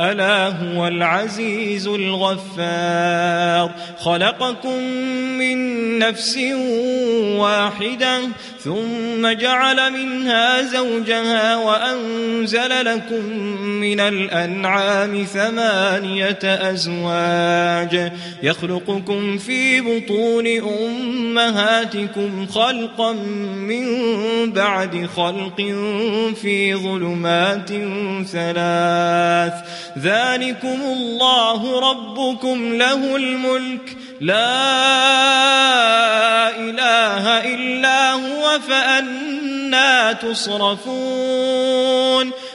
ألا هو العزيز الغفار. خلقكم من نفس واحدة ثم جعل منها زوجها وأنزل لكم من الأنعام ثمانية أزواج. يخلقكم في بطون أمهاتكم خلقا من بعد خلق في ظلمات ثلاث. ذلكم الله ربكم له الملك لا إله إلا هو فأنا تصرفون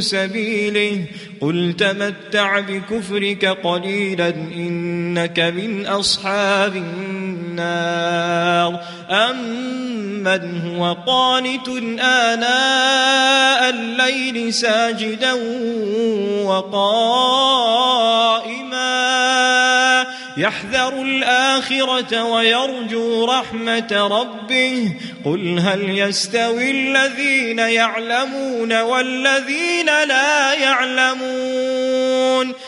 سبيله قل تمتع بكفرك قليلا إنك من أصحاب النار أمن هو قانت آناء الليل ساجدا وقائما يحذر الآخرة ويرجو رحمة ربه. قل هل يستوي الذين يعلمون والذين لا يعلمون؟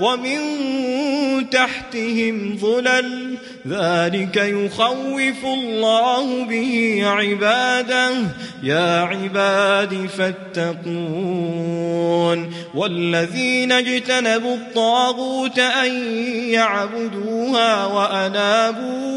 ومن تحتهم ظلل ذلك يخوف الله به عباده. يا عباد فاتقون. والذين اجتنبوا الطاغوت أن يعبدوها وأنابوا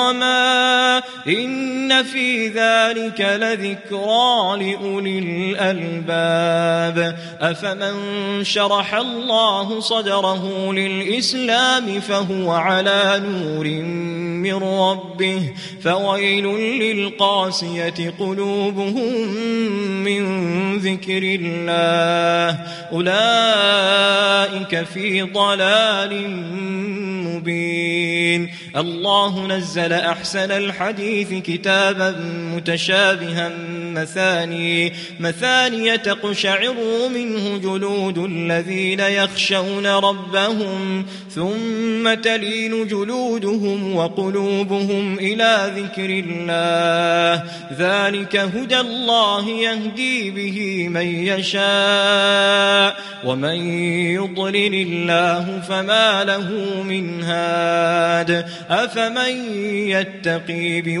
مَرَامًا إن في ذلك لذكرى لأولي الألباب. أفمن شرح الله صدره للإسلام فهو على نور من ربه. فويل للقاسية قلوبهم من ذكر الله. أولئك في ضلال مبين. الله نزل أحسن الحديث كتابا متشابها مثاني مثاني تقشعر منه جلود الذين يخشون ربهم ثم تلين جلودهم وقلوبهم إلى ذكر الله. ذلك هدى الله يهدي به من يشاء ومن يضلل الله فما له من هاد. أفمن يتقي بوجهه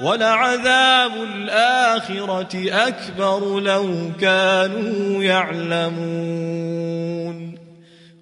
ولعذاب الآخرة أكبر لو كانوا يعلمون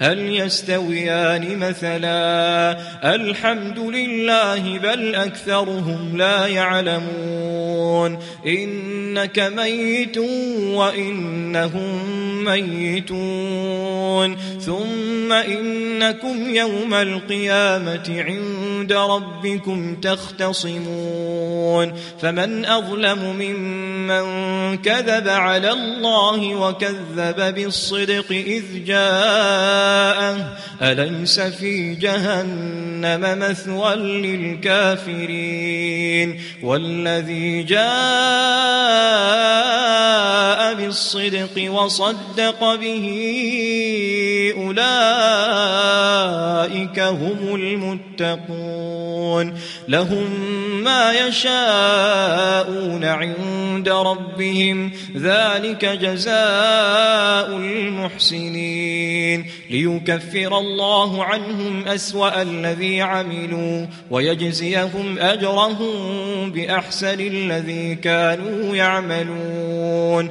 هل يستويان مثلا؟ الحمد لله بل أكثرهم لا يعلمون. إنك ميت وإنهم ميتون. ثم إنكم يوم القيامة عند ربكم تختصمون. فمن أظلم ممن من كذب على الله وكذب بالصدق إذ أليس في جهنم مثوى للكافرين؟ والذي جاء بالصدق وصدق به أولئك هم المتقون. لهم ما يشاءون عند ربهم. ذلك جزاء المحسنين. ليكفر الله عنهم أسوأ الذي عملوا ويجزيهم أجرهم بأحسن الذي كانوا يعملون.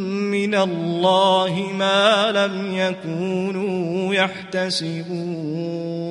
من الله ما لم يكونوا يحتسبون.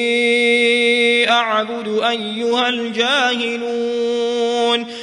أعبد أيها الجاهلون.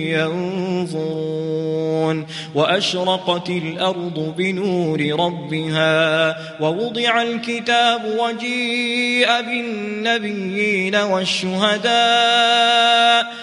ينظرون. وأشرقت الأرض بنور ربها ووضع الكتاب وجيء بالنبيين والشهداء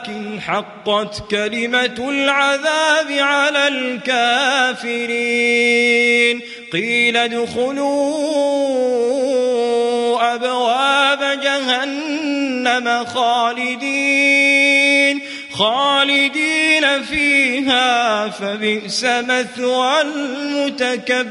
ولكن حقت كلمة العذاب على الكافرين. قيل ادخلوا أبواب جهنم خالدين. خالدين فيها فبئس مثوى المتكبرين.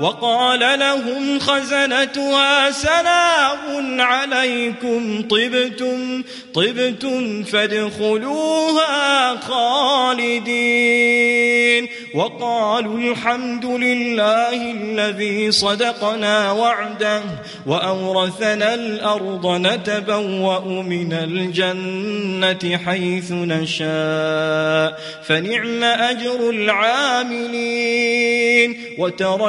وقال لهم خزنتها سلام عليكم طبتم طبتم فادخلوها خالدين. وقالوا الحمد لله الذي صدقنا وعده وأورثنا الأرض نتبوأ من الجنة حيث نشاء فنعم أجر العاملين. وترى